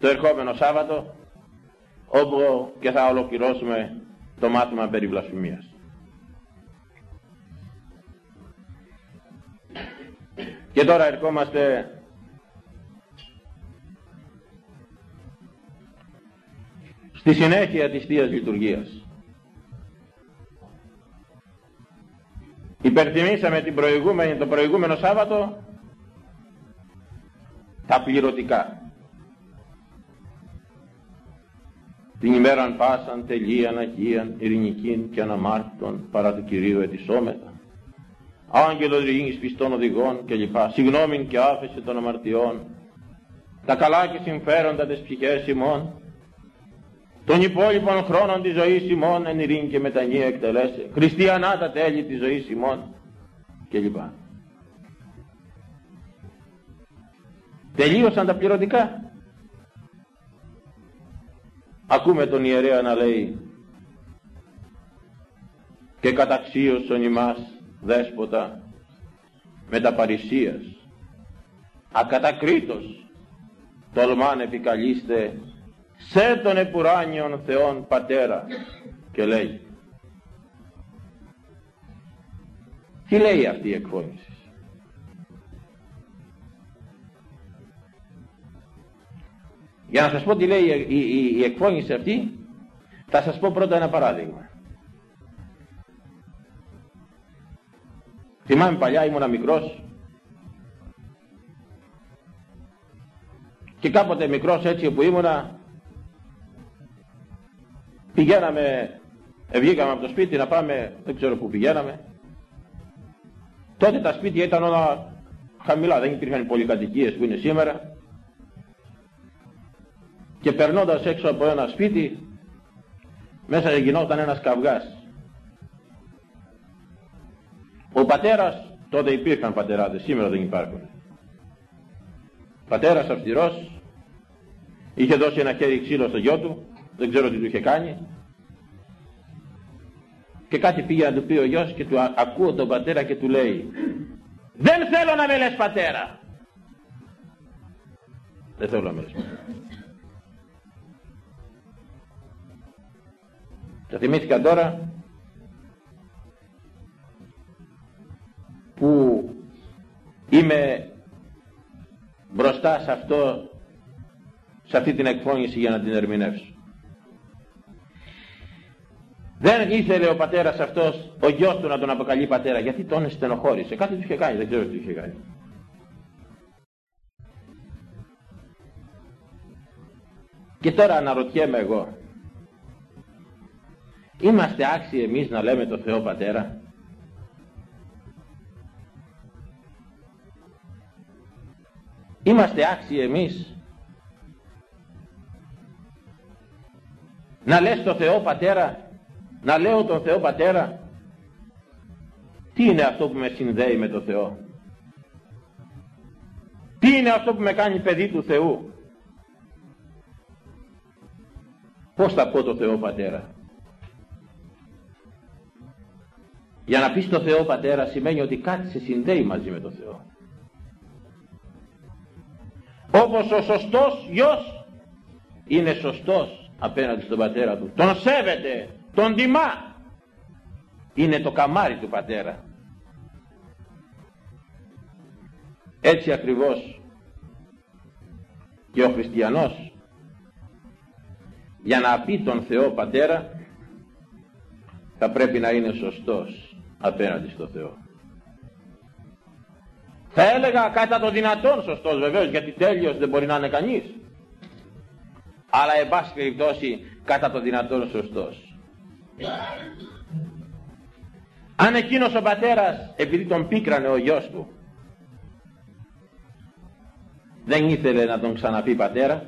το ερχόμενο Σάββατο όπου και θα ολοκληρώσουμε το μάθημα περί βλασφημίας. Και τώρα ερχόμαστε στη συνέχεια της Θείας Λειτουργίας. Υπερθυμίσαμε την προηγούμενη, το προηγούμενο Σάββατο τα πληρωτικά. Την ημέραν πάσαν τελείαν αγίαν ειρηνικήν και αναμάρτητον παρά του Κυρίου ετισόμετα. Άγγελος ειρήνης πιστών οδηγών κλπ. Συγγνώμην και άφεση των αμαρτιών. Τα καλά και συμφέροντα της ψυχές ημών των υπόλοιπων χρόνων της ζωής ημών εν ειρήνη και μετανία εκτελέσε. Χριστιανά τα τέλη της ζωής ημών κλπ. Τελείωσαν τα πληρωτικά. Ακούμε τον ιερέα να λέει και καταξίωσον ημάς δέσποτα με τα παρησίας ακατακρίτως τολμάν επικαλείστε σε τον επουράνιον Θεόν Πατέρα και λέει τι λέει αυτή η εκφώνηση για να σας πω τι λέει η, η, η εκφώνηση αυτή θα σας πω πρώτα ένα παράδειγμα θυμάμαι παλιά ήμουνα μικρός και κάποτε μικρός έτσι που ήμουνα Πηγαίναμε, βγήκαμε από το σπίτι να πάμε, δεν ξέρω πού πηγαίναμε. Τότε τα σπίτια ήταν όλα χαμηλά, δεν υπήρχαν πολυκατοικίες που είναι σήμερα. Και περνώντας έξω από ένα σπίτι, μέσα γινόταν ένας καυγάς. Ο πατέρας, τότε υπήρχαν πατεράδες, σήμερα δεν υπάρχουν. Πατέρας αυστηρός, είχε δώσει ένα χέρι ξύλο στο γιο του, δεν ξέρω τι του είχε κάνει. Και κάτι πήγε να του πει ο γιος και του ακούω τον πατέρα και του λέει δεν θέλω να με λες πατέρα δεν θέλω να με λες πατέρα. Και θυμήθηκα τώρα που είμαι μπροστά σε αυτό σε αυτή την εκφώνηση για να την ερμηνεύσω δεν ήθελε ο πατέρας αυτός, ο γιος του να τον αποκαλεί πατέρα, γιατί τον στενοχώρησε. Κάτι του είχε κάνει, δεν ξέρω τι είχε κάνει. Και τώρα αναρωτιέμαι εγώ, είμαστε άξιοι εμείς να λέμε το Θεό Πατέρα; Είμαστε άξιοι εμείς. Να λες το Θεό Πατέρα να λέω τον Θεό Πατέρα. Τι είναι αυτό που με συνδέει με τον Θεό; Τι είναι αυτό που με κάνει παιδί του Θεού; Πως θα πω το Θεό Πατέρα; Για να πεις το Θεό Πατέρα σημαίνει ότι κάτι σε συνδέει μαζί με τον Θεό όπως ο σωστός γιος είναι σωστός απέναντι στον πατέρα του. Τον σέβεται τον τιμά. Είναι το καμάρι του πατέρα. Έτσι ακριβώς και ο χριστιανός για να πει τον Θεό πατέρα θα πρέπει να είναι σωστός απέναντι στο Θεό θα έλεγα κατά το δυνατόν σωστός βεβαίως γιατί τέλειος δεν μπορεί να είναι κανείς. Αλλά εν πάση περιπτώσει κατά το δυνατόν σωστός. Αν εκείνος ο πατέρας, επειδή τον πίκρανε ο γιος του, δεν ήθελε να τον ξαναπεί πατέρα,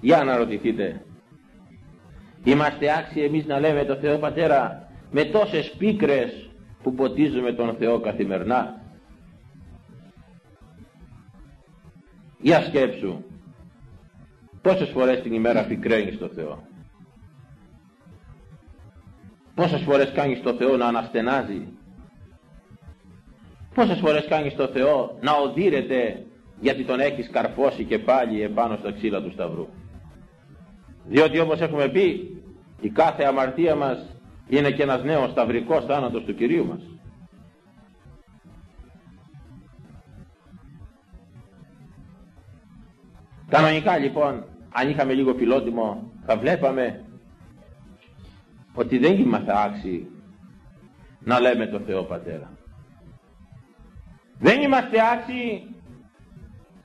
για να ρωτηθείτε, είμαστε άξιοι εμείς να λέμε το Θεό Πατέρα με τόσες πίκρες που ποτίζουμε τον Θεό καθημερινά. Για σκέψου, Πόσες φορές την ημέρα πικραίνεις το Θεό. Πόσες φορές κάνεις το Θεό να αναστενάζει. Πόσες φορές κάνεις το Θεό να οδύρεται γιατί τον έχεις καρφώσει και πάλι επάνω στα ξύλα του Σταυρού. Διότι όπως έχουμε πει η κάθε αμαρτία μας είναι και ένας νέος σταυρικός θάνατος του Κυρίου μας. Κανονικά λοιπόν αν είχαμε λίγο φιλότιμο θα βλέπαμε ότι δεν είμαστε άξιοι να λέμε το Θεό Πατέρα. Δεν είμαστε άξιοι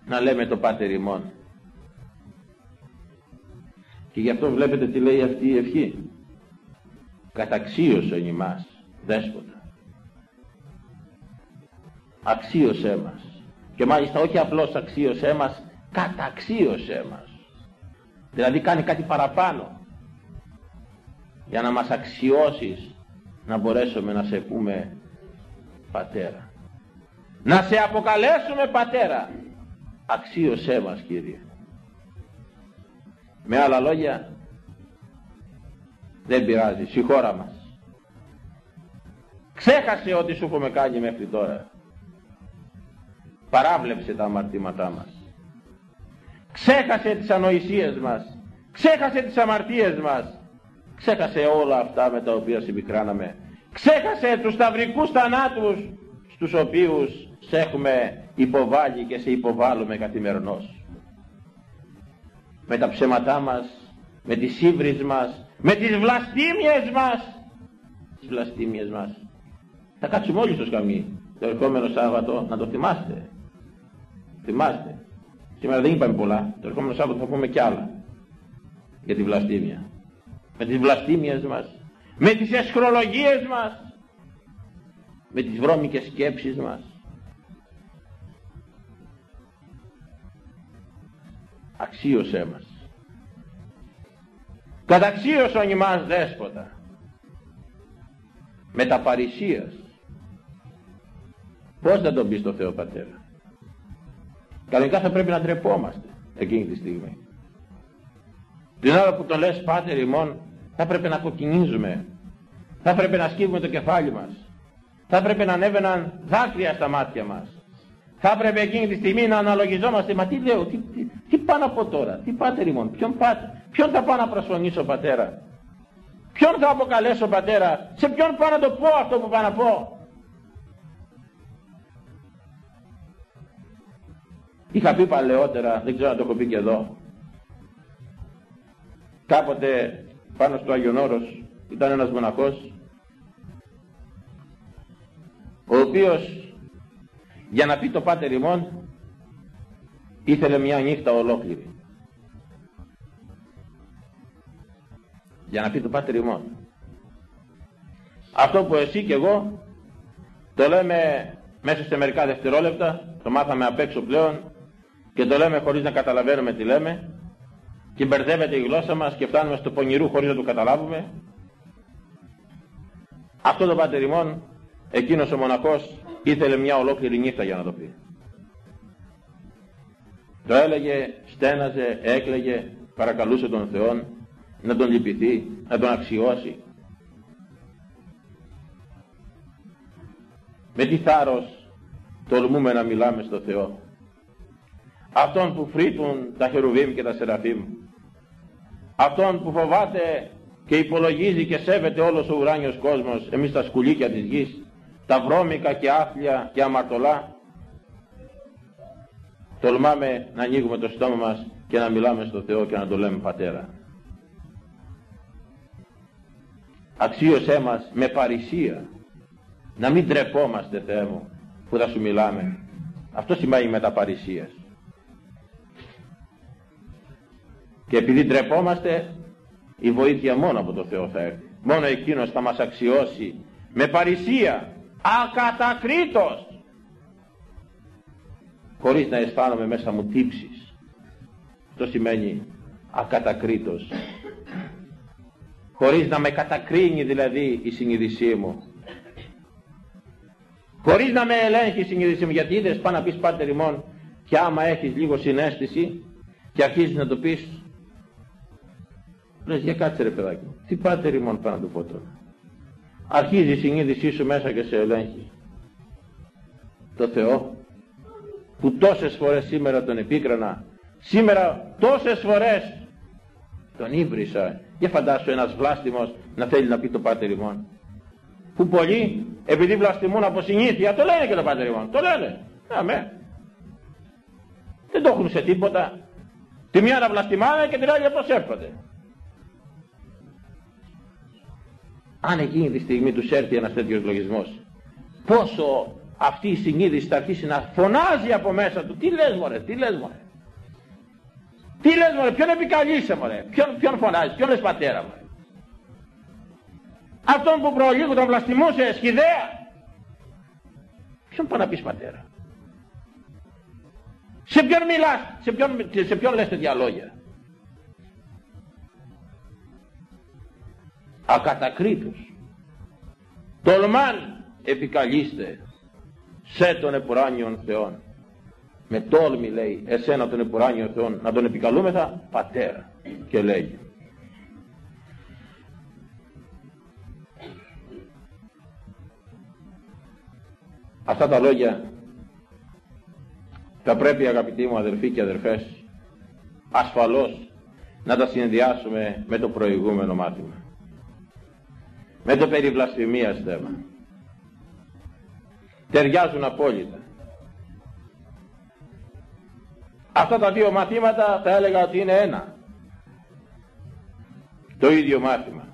να λέμε το Πάτερ ημών. Και γι' αυτό βλέπετε τι λέει αυτή η ευχή. Καταξίωσον ημάς, δέσποτα. Αξίωσέ μας. Και μάλιστα όχι απλώς αξίωσέ μας, καταξίωσέ μας. Δηλαδή κάνει κάτι παραπάνω. Για να μας αξιώσεις να μπορέσουμε να σε πούμε πατέρα να σε αποκαλέσουμε πατέρα αξίωσέ μας Κύριε. Με άλλα λόγια δεν πειράζει συγχώρα μας. Ξέχασε ό,τι σου έχουμε κάνει μέχρι τώρα. Παράβλεψε τα αμαρτήματά μας. Ξέχασε τις ανοησίες μας, ξέχασε τις αμαρτίες μας, ξέχασε όλα αυτά με τα οποία συμπικράναμε, ξέχασε τους σταυρικούς θανάτους στους οποίους σε έχουμε υποβάλει και σε υποβάλλουμε καθημερινώς. Με τα ψέματά μας, με τις ύβρις μας, με τις βλαστήμιες μας, τις βλαστήμιες μας. Θα κάτσουμε όλοι στο σκαμί το ερχόμενο Σάββατο να το θυμάστε. Θυμάστε. Σήμερα δεν είπαμε πολλά. Το ερχόμενο Σάββατο θα πούμε κι άλλα. Για τη βλαστήμια. Με τις βλαστήμιες μας. Με τις εσχρολογίες μας. Με τις βρώμικες σκέψεις μας. Αξίωσέ μας. Καταξίωσον ημάς δέσποτα. Με τα παρησίας. Πώς θα τον πεις στο Θεό Πατέρα; Κανονικά θα πρέπει να ντρεπόμαστε εκείνη τη στιγμή. Την ώρα που το λες πάτερ ημών, θα πρέπει να κοκκινίζουμε. Θα πρέπει να σκύβουμε το κεφάλι μας. Θα πρέπει να ανέβαιναν δάκρυα στα μάτια μας. Θα έπρεπε εκείνη τη στιγμή να αναλογιζόμαστε, μα τι λέω, τι, τι, τι πάω να πω τώρα, τι πάτερ ημών, ποιον, πάτε, ποιον θα πάω να προσφωνήσω πατέρα; Ποιον θα αποκαλέσω πατέρα, σε ποιον πάω να το πω αυτό που πάω να πω; Είχα πει παλαιότερα, δεν ξέρω αν το έχω πει και εδώ. Κάποτε πάνω στο Άγιον Όρος ήταν ένας μοναχός ο οποίος για να πει το Πάτερ ημών ήθελε μια νύχτα ολόκληρη. Για να πει το Πάτερ ημών. Αυτό που εσύ και εγώ το λέμε μέσα σε μερικά δευτερόλεπτα, το μάθαμε απ' έξω πλέον και το λέμε χωρίς να καταλαβαίνουμε τι λέμε και μπερδεύεται η γλώσσα μας και φτάνουμε στο πονηρού χωρίς να το καταλάβουμε. Αυτό το πατεριμόν, εκείνος ο μοναχός ήθελε μια ολόκληρη νύχτα για να το πει. Το έλεγε, στέναζε, έκλαιγε, παρακαλούσε τον Θεό να τον λυπηθεί, να τον αξιώσει. Με τι θάρρος τολμούμε να μιλάμε στο Θεό. Αυτόν που φρύτουν τα χερουβίμ και τα σεραφίμ. Αυτόν που φοβάται και υπολογίζει και σέβεται όλος ο ουράνιος κόσμος, εμείς τα σκουλίκια της γης, τα βρώμικα και άθλια και αμαρτωλά. Τολμάμε να ανοίγουμε το στόμα μας και να μιλάμε στο Θεό και να το λέμε Πατέρα. Αξίωσέ μας με παρησία. Να μην τρεπόμαστε Θεέ μου που θα σου μιλάμε. Αυτό σημαίνει μεταπαρισίας. Και επειδή ντρεπόμαστε, η βοήθεια μόνο από το Θεό θα έρθει. Μόνο Εκείνος θα μας αξιώσει με παρησία, ακατακρίτως, χωρίς να αισθάνομαι μέσα μου τύψεις. Αυτό σημαίνει ακατακρίτως. Χωρίς να με κατακρίνει δηλαδή η συνείδησή μου. Χωρίς να με ελέγχει η συνείδησή μου. Γιατί είδες πάνω να πεις πάτερ ημών και άμα έχεις λίγο συνέστηση και αρχίζεις να το πεις Λες για κάτσε ρε παιδάκι Τι πάτε ρημών πάνω να του πω τώρα. Αρχίζει η συνείδησή σου μέσα και σε ελέγχει. Το Θεό που τόσες φορές σήμερα τον επίκρανα, σήμερα τόσες φορές τον ύβρισα. Για φαντάσου ένας βλάστημος να θέλει να πει το πάτερ ημών. Που πολλοί επειδή βλαστημούν από συνήθεια το λένε και το πάτερ ημών. Το λένε. Αμέ. Δεν το έχουν σε τίποτα. Τη μία να βλαστημάνε και την άλλη προσέρχονται. αν εκείνη τη στιγμή τους έρθει ένας τέτοιος λογισμός πόσο αυτή η συνείδηση θα αρχίσει να φωνάζει από μέσα του τι λες μωρέ, τι λες μωρέ τι λες μωρέ, ποιον επικαλείσαι μωρέ; Ποιον, ποιον φωνάζεις, ποιον λες πατέρα μωρέ αυτόν που προλίγου τον βλαστημούσε σχηδαία ποιον πάει να πεις πατέρα; Σε ποιον μιλάς, σε ποιον, σε ποιον λες τέτοια λόγια; Ακατακρίτως. Τολμάν επικαλείστε σε τον επουράνιον Θεόν με τόλμη λέει εσένα τον επουράνιο Θεόν να τον επικαλούμεθα πατέρα και λέει αυτά τα λόγια θα πρέπει αγαπητοί μου αδερφοί και αδερφές ασφαλώς να τα συνδυάσουμε με το προηγούμενο μάθημα με το περί βλασφημίας θέμα. Ταιριάζουν απόλυτα. Αυτά τα δύο μαθήματα θα έλεγα ότι είναι ένα. Το ίδιο μάθημα.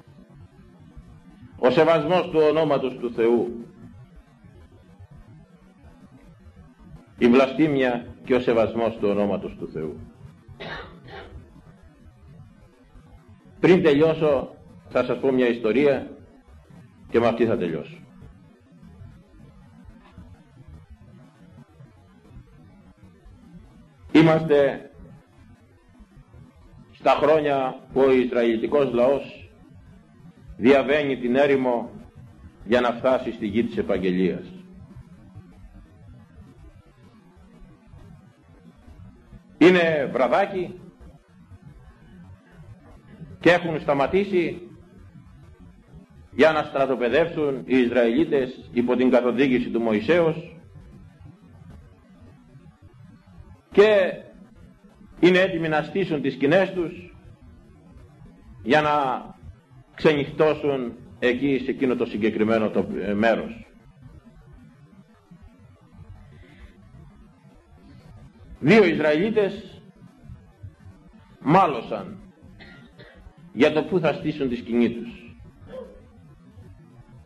Ο σεβασμός του ονόματος του Θεού. Η βλαστήμια και ο σεβασμός του ονόματος του Θεού. Πριν τελειώσω θα σας πω μια ιστορία και με αυτή θα τελειώσω. Είμαστε στα χρόνια που ο Ισραηλιτικός λαός διαβαίνει την έρημο για να φτάσει στη γη της Επαγγελίας. Είναι βραδάκι, και έχουν σταματήσει για να στρατοπεδεύσουν οι Ισραηλίτες υπό την καθοδήγηση του Μωυσέως και είναι έτοιμοι να στήσουν τις σκηνές τους για να ξενυχτώσουν εκεί σε εκείνο το συγκεκριμένο το ε, μέρος. Δύο Ισραηλίτες μάλωσαν για το που θα στήσουν τη σκηνή τους.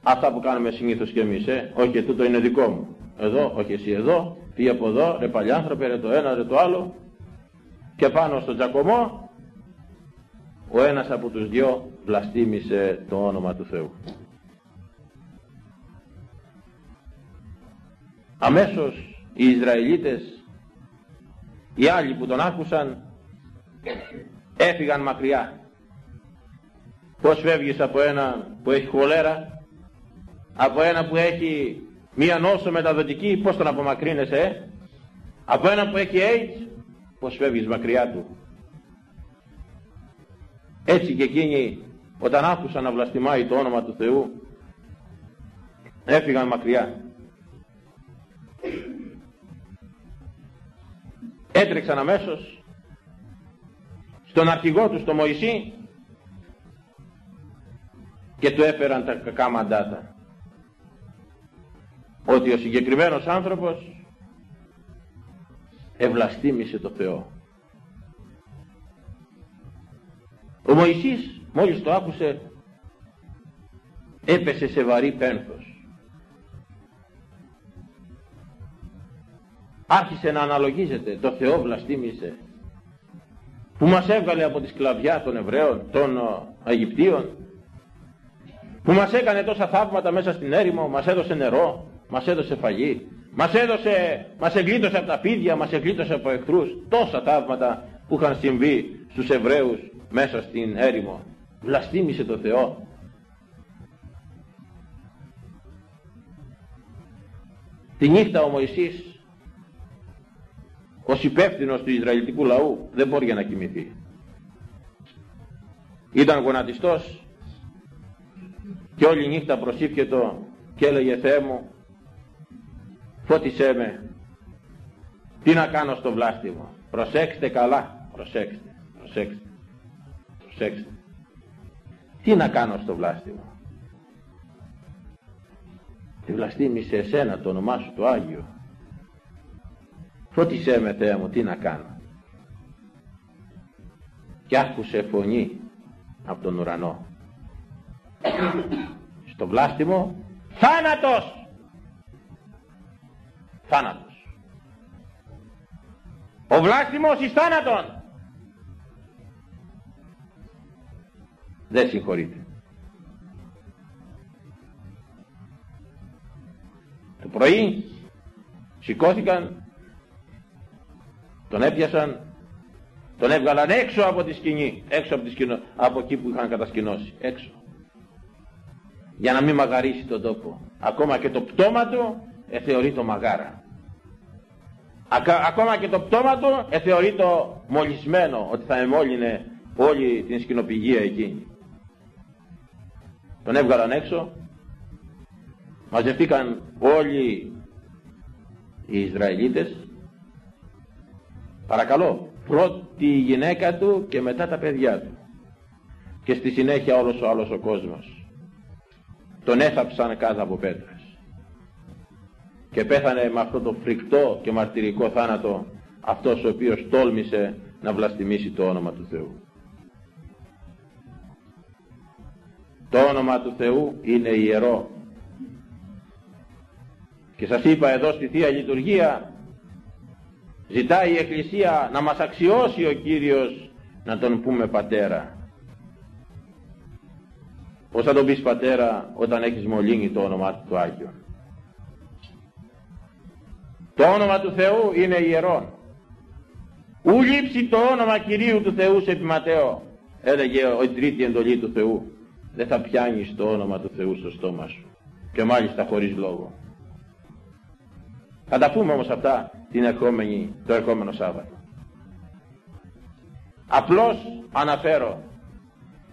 Αυτά που κάνουμε συνήθως και εμείς, ε. όχι τούτο είναι δικό μου. Εδώ, όχι εσύ εδώ, τι από εδώ, ρε παλιάνθρωπε, ρε το ένα, ρε το άλλο. Και πάνω στο τζακωμό, ο ένας από τους δυο βλαστήμησε το όνομα του Θεού. Αμέσως οι Ισραηλίτες, οι άλλοι που τον άκουσαν, έφυγαν μακριά. Πώς φεύγεις από ένα που έχει χολέρα, από ένα που έχει μία νόσο μεταδοτική, πώς τον απομακρύνεσαι, ε; από ένα που έχει AIDS, πώς φεύγεις μακριά του. Έτσι και εκείνοι όταν άκουσαν να βλαστημάει το όνομα του Θεού έφυγαν μακριά. Έτρεξαν αμέσως στον αρχηγό τους, στο Μωυσή και του έφεραν τα κακά μαντάτα. Ότι ο συγκεκριμένος άνθρωπος ευλαστήμησε το Θεό. Ο Μωυσής μόλις το άκουσε έπεσε σε βαρύ πένθος. Άρχισε να αναλογίζεται, το Θεό βλαστήμησε που μας έβγαλε από τη σκλαβιά των Εβραίων, των Αιγυπτίων που μας έκανε τόσα θαύματα μέσα στην έρημο, μας έδωσε νερό, μας έδωσε φαγή, μας έδωσε, μας εγκλήτωσε από τα πίδια, μας εγκλήτωσε από εχθρούς, τόσα θαύματα που είχαν συμβεί στους Εβραίους μέσα στην έρημο. Βλαστήμησε το Θεό. Τη νύχτα ο Μωυσής, ως υπεύθυνος του Ισραηλιτικού λαού, δεν μπορεί να κοιμηθεί. Ήταν γονατιστός και όλη νύχτα προσήφιετο και έλεγε Θεέ μου, φώτισέ με, τι να κάνω στο βλάστημα. Προσέξτε καλά, προσέξτε, προσέξτε. Προσέξτε. Τι να κάνω στο βλάστημα. Τη βλαστήμησε εσένα το όνομά σου το Άγιο. Φώτισέ με Θεέ μου τι να κάνω. Και άκουσε φωνή από τον ουρανό. Στο βλάστημο θάνατος. Θάνατος. Ο βλάστημος εις θάνατον. δεν συγχωρείται. Το πρωί σηκώθηκαν, τον έπιασαν, τον έβγαλαν έξω από τη σκηνή, έξω από, τη σκηνό, από εκεί που είχαν κατασκηνώσει, έξω. Για να μην μαγαρίσει τον τόπο. Ακόμα και το πτώμα του εθεωρεί το μαγάρα. Ακόμα και το πτώμα του εθεωρεί το μολυσμένο, ότι θα εμόλυνε όλη την σκηνοπηγία εκείνη. Τον έβγαλαν έξω μαζευτήκαν όλοι οι Ισραηλίτες. Παρακαλώ πρώτη η γυναίκα του και μετά τα παιδιά του. Και στη συνέχεια όλος ο άλλος ο κόσμος. Τον έθαψαν κάτω από πέτρες και πέθανε με αυτό το φρικτό και μαρτυρικό θάνατο αυτός ο οποίος τόλμησε να βλαστημίσει το όνομα του Θεού Το όνομα του Θεού είναι ιερό. Και σας είπα εδώ στη Θεία Λειτουργία ζητάει η Εκκλησία να μας αξιώσει ο Κύριος να τον πούμε πατέρα. Πώς θα τον πεις πατέρα όταν έχεις μολύνει το όνομα του το Άγιο; Το όνομα του Θεού είναι ιερό. Ου λείψει το όνομα Κυρίου του Θεού σε επιματέο. Έλεγε η τρίτη εντολή του Θεού δεν θα πιάνεις το όνομα του Θεού στο στόμα σου και μάλιστα χωρίς λόγο. Θα τα πούμε όμως αυτά την ερχόμενη, το ερχόμενο Σάββατο. Απλώς αναφέρω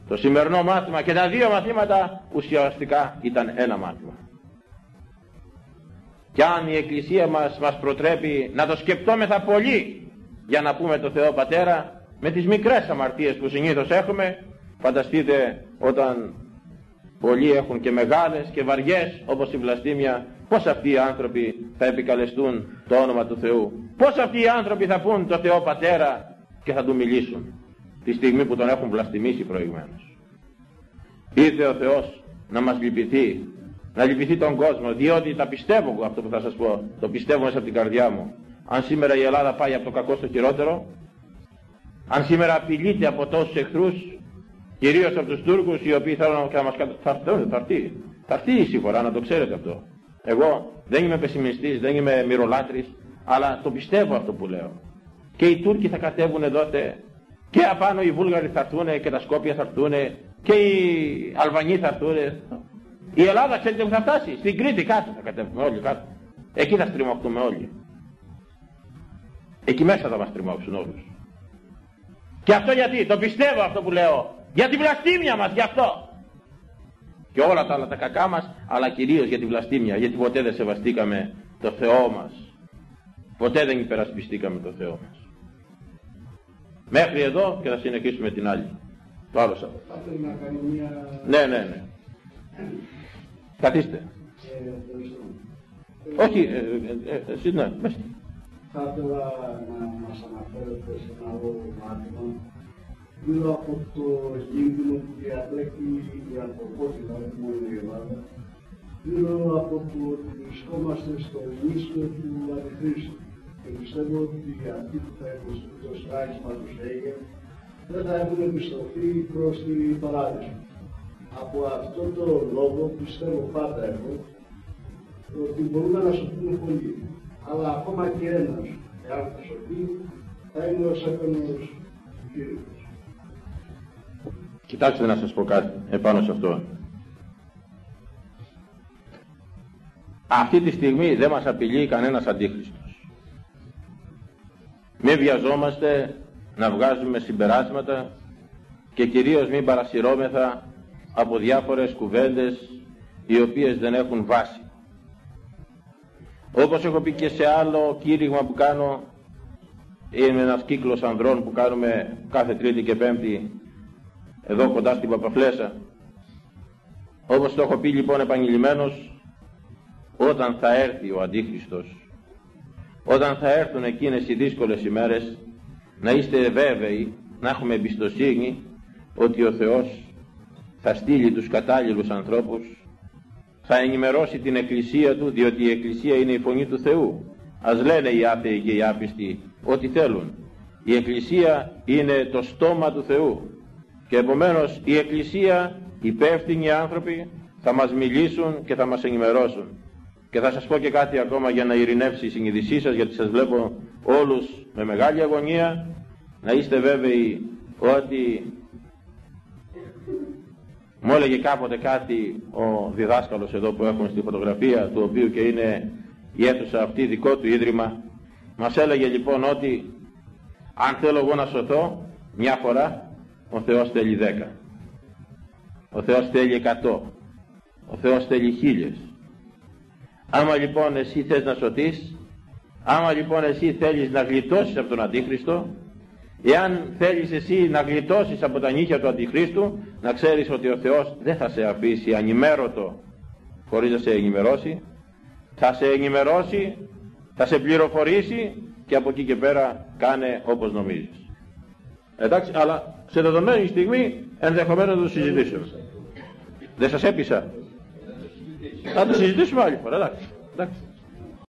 Το σημερινό μάθημα και τα δύο μαθήματα ουσιαστικά ήταν ένα μάθημα. Κι αν η Εκκλησία μας μας προτρέπει να το σκεπτόμεθα πολύ για να πούμε το Θεό Πατέρα με τις μικρές αμαρτίες που συνήθως έχουμε φανταστείτε όταν πολλοί έχουν και μεγάλες και βαριές όπως η βλαστήμια πως αυτοί οι άνθρωποι θα επικαλεστούν το όνομα του Θεού. Πως αυτοί οι άνθρωποι θα πούν το Θεό Πατέρα και θα του μιλήσουν τη στιγμή που τον έχουν βλαστημίσει προηγουμένως. Ήρθε ο Θεός να μας λυπηθεί να λυπηθεί τον κόσμο διότι τα πιστεύω εγώ αυτό που θα σας πω. Το πιστεύω μέσα από την καρδιά μου. Αν σήμερα η Ελλάδα πάει από το κακό στο χειρότερο αν σήμερα απειλείται από τόσους εχθρούς κυρίως από τους Τούρκους οι οποίοι θέλουν να μας θα, έρθει, θα έρθει. Θα έρθει η συμφορά να το ξέρετε αυτό. Εγώ δεν είμαι πεσημιστής δεν είμαι μυρολάτρης αλλά το πιστεύω αυτό που λέω. Και οι Τούρκοι θα κατέβουν εδώ και απάνω οι Βούλγαροι θα έρθουν και τα Σκόπια θα έρθουν και οι Αλβανοί θα έρθουν η Ελλάδα ξέρετε που θα φτάσει; Στην Κρήτη κάτω θα κατέβουμε όλοι κάτω εκεί θα στριμωχτούμε όλοι εκεί μέσα θα μας στριμώξουν όλους και αυτό γιατί, το πιστεύω αυτό που λέω. Για τη βλαστήμια μας, γι' αυτό. Και όλα τα άλλα τα κακά μας, αλλά κυρίως για τη βλαστήμια, γιατί ποτέ δεν σεβαστήκαμε το Θεό μας. Ποτέ δεν υπερασπιστήκαμε το Θεό μας. Μέχρι εδώ και θα συνεχίσουμε την άλλη. Το άλλο σας. Ναι, ναι, ναι. Καθίστε. Ε, Όχι, ε, ε, ε, εσύ ναι, θα ήθελα να μας αναφέρετε σε ένα άλλο μάθημα γύρω από το κίνδυνο που διατρέχει η ανθρωπότητα, όχι μόνο η Ελλάδα, γύρω από το ότι βρισκόμαστε στο ίσιο του Αντιχρίστου. Και πιστεύω ότι αυτοί που θα έχουν το στράγισμα τους Σέγγεν δεν θα έχουν επιστροφή προς την παράδεισο. Από αυτό το λόγο πιστεύω πάντα εγώ ότι μπορούμε να σωθούν πολύ αλλά ακόμα και ένας, εάν θα σωθεί, θα είναι ο σαφενός Κύριος. Κοιτάξτε να σας πω κάτι επάνω σε αυτό. Αυτή τη στιγμή δεν μας απειλεί κανένας αντίχριστος. Μην βιαζόμαστε να βγάζουμε συμπεράσματα και κυρίως μην παρασυρώμεθα από διάφορες κουβέντες οι οποίες δεν έχουν βάση. Όπως έχω πει και σε άλλο κήρυγμα που κάνω, είναι ένας κύκλος ανδρών που κάνουμε κάθε Τρίτη και Πέμπτη εδώ κοντά στην Παπαφλέσα. Όπως το έχω πει λοιπόν επανειλημμένος, όταν θα έρθει ο Αντίχριστος, όταν θα έρθουν εκείνες οι δύσκολες ημέρες, να είστε βέβαιοι, να έχουμε εμπιστοσύνη ότι ο Θεός θα στείλει τους κατάλληλους ανθρώπους θα ενημερώσει την Εκκλησία του διότι η Εκκλησία είναι η φωνή του Θεού. Ας λένε οι άθεοι και οι άπιστοι ό,τι θέλουν. Η Εκκλησία είναι το στόμα του Θεού. Και επομένως η Εκκλησία οι υπεύθυνοι άνθρωποι θα μας μιλήσουν και θα μας ενημερώσουν. Και θα σας πω και κάτι ακόμα για να ειρηνεύσει η συνειδησή σας γιατί σας βλέπω όλους με μεγάλη αγωνία. Να είστε βέβαιοι ότι μου έλεγε κάποτε κάτι ο διδάσκαλος εδώ που έχουμε στη φωτογραφία, του οποίου και είναι η αίθουσα αυτή δικό του ίδρυμα. Μας έλεγε λοιπόν ότι αν θέλω εγώ να σωθώ μια φορά, ο Θεός θέλει δέκα. Ο Θεός θέλει εκατό. Ο Θεός θέλει χίλιες. Άμα λοιπόν εσύ θες να σωθείς, άμα λοιπόν εσύ θέλεις να γλιτώσεις από τον Αντίχριστο, Εάν θέλεις εσύ να γλιτώσεις από τα νύχια του Αντιχρίστου, να ξέρεις ότι ο Θεός δεν θα σε αφήσει ανημέρωτο χωρίς να σε ενημερώσει. Θα σε ενημερώσει, θα σε πληροφορήσει και από εκεί και πέρα κάνε όπως νομίζεις. Εντάξει, αλλά σε δεδομένη στιγμή ενδεχομένως να το συζητήσουμε. Δεν σας έπεισα. Θα το συζητήσουμε άλλη φορά, εντάξει. εντάξει.